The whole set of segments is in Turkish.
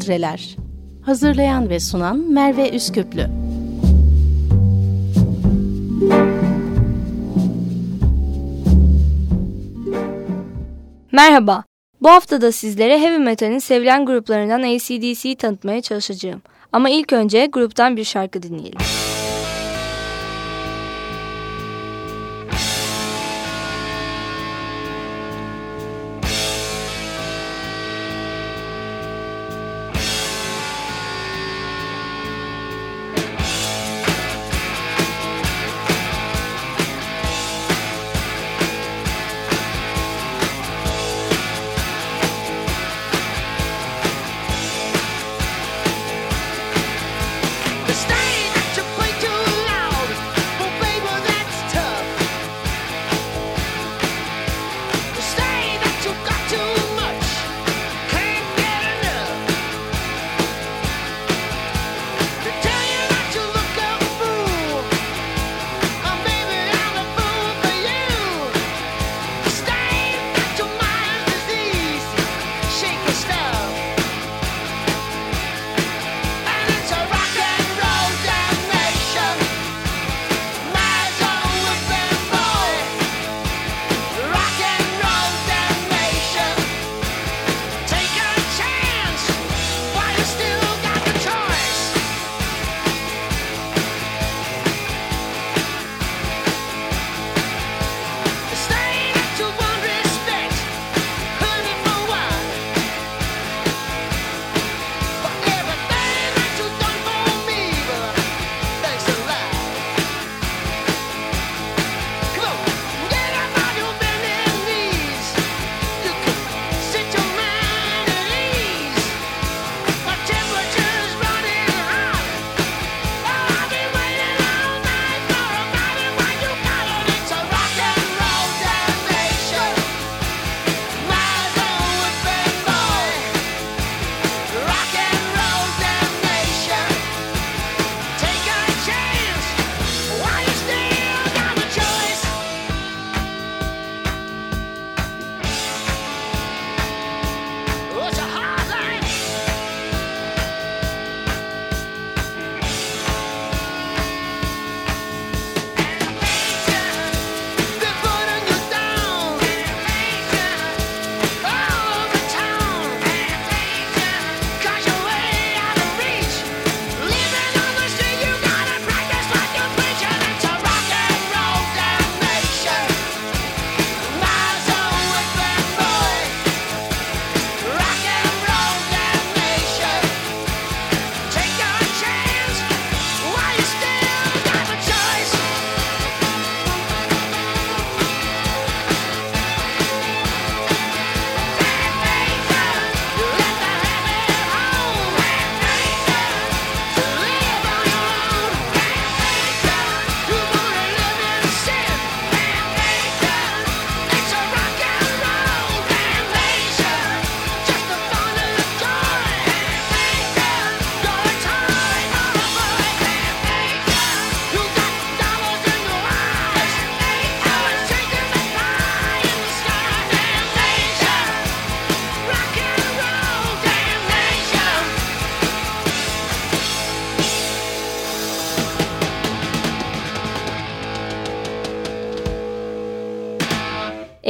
Portreler Hazırlayan ve sunan Merve Üsküplü Merhaba, bu hafta da sizlere heavy metalin sevilen gruplarından ACDC'yi tanıtmaya çalışacağım. Ama ilk önce gruptan bir şarkı dinleyelim.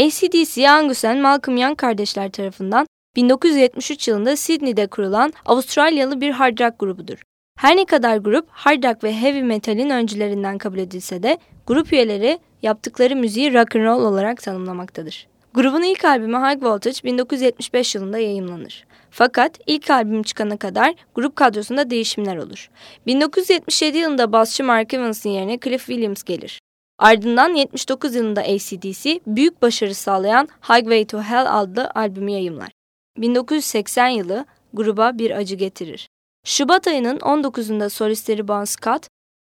ACDC, Angus and Malcolm Young kardeşler tarafından 1973 yılında Sydney'de kurulan Avustralyalı bir hard rock grubudur. Her ne kadar grup hard rock ve heavy metalin öncülerinden kabul edilse de grup üyeleri yaptıkları müziği rock and roll olarak tanımlamaktadır. Grubun ilk albümü High Voltage 1975 yılında yayımlanır. Fakat ilk albüm çıkana kadar grup kadrosunda değişimler olur. 1977 yılında basçı Mark Evans'ın yerine Cliff Williams gelir. Ardından 79 yılında ACDC büyük başarı sağlayan Highway to Hell adlı albümü yayımlar. 1980 yılı gruba bir acı getirir. Şubat ayının 19'unda solistleri Bon Scott,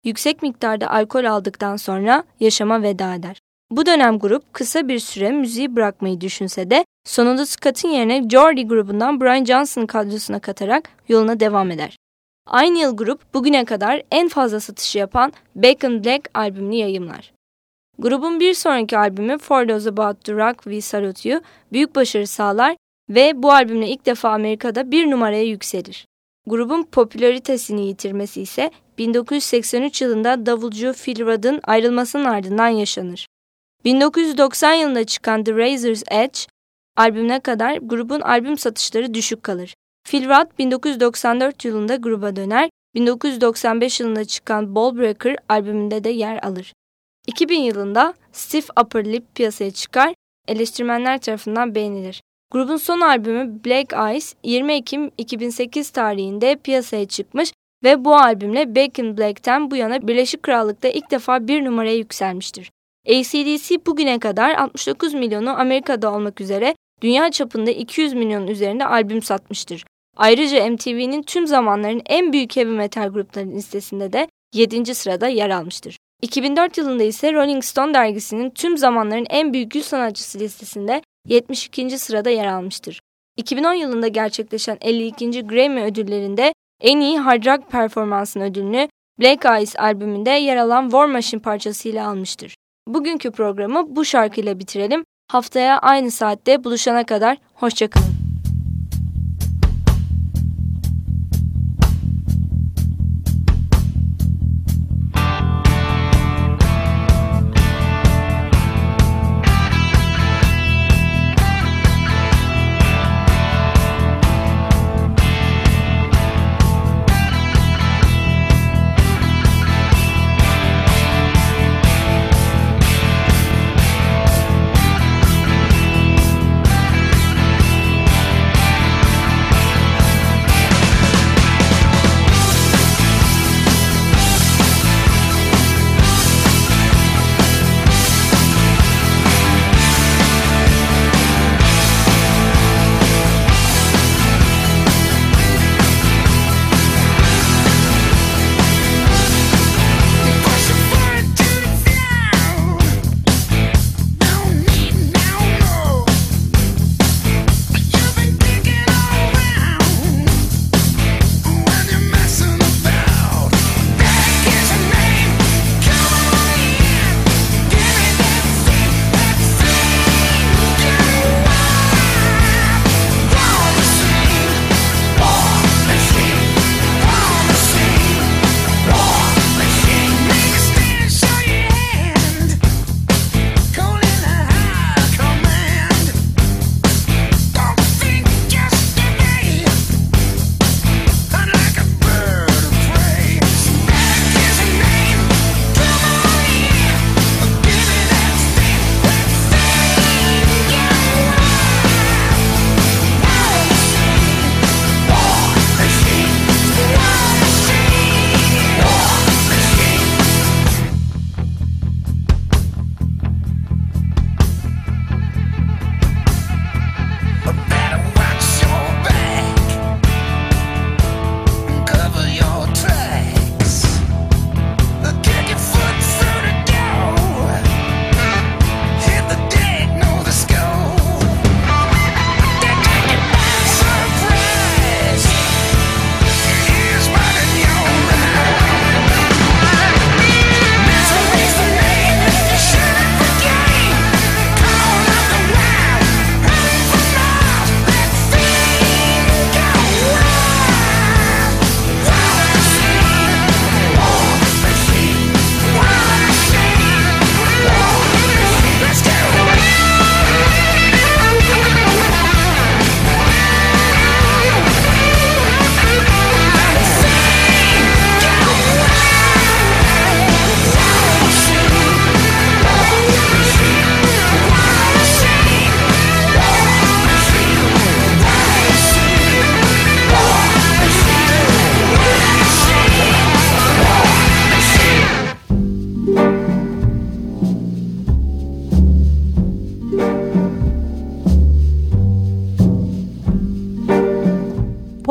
yüksek miktarda alkol aldıktan sonra yaşama veda eder. Bu dönem grup kısa bir süre müziği bırakmayı düşünse de sonunda Scott'ın yerine Geordie grubundan Brian Johnson kadrosuna katarak yoluna devam eder. Aynı yıl grup bugüne kadar en fazla satışı yapan Bacon Black albümünü yayımlar. Grubun bir sonraki albümü For Those About to Rock We Salute You büyük başarı sağlar ve bu albümle ilk defa Amerika'da bir numaraya yükselir. grubun popülaritesini yitirmesi ise 1983 yılında davulcu Phil Rudd'ın ayrılmasının ardından yaşanır. 1990 yılında çıkan The Razor's Edge albümüne kadar grubun albüm satışları düşük kalır. Phil Rudd 1994 yılında gruba döner, 1995 yılında çıkan Ballbreaker albümünde de yer alır. 2000 yılında Stiff Upper Lip piyasaya çıkar, eleştirmenler tarafından beğenilir. Grubun son albümü Black Eyes 20 Ekim 2008 tarihinde piyasaya çıkmış ve bu albümle Back in Black'ten bu yana Birleşik Krallık'ta ilk defa bir numaraya yükselmiştir. ACDC bugüne kadar 69 milyonu Amerika'da olmak üzere dünya çapında 200 milyon üzerinde albüm satmıştır. Ayrıca MTV'nin tüm zamanların en büyük heavy metal gruplarının listesinde de 7. sırada yer almıştır. 2004 yılında ise Rolling Stone dergisinin tüm zamanların en büyük 100 sanatçısı listesinde 72. sırada yer almıştır. 2010 yılında gerçekleşen 52. Grammy ödüllerinde en iyi hard rock performansın ödülünü Black Eyes albümünde yer alan War Machine parçasıyla almıştır. Bugünkü programı bu şarkıyla bitirelim. Haftaya aynı saatte buluşana kadar hoşçakalın.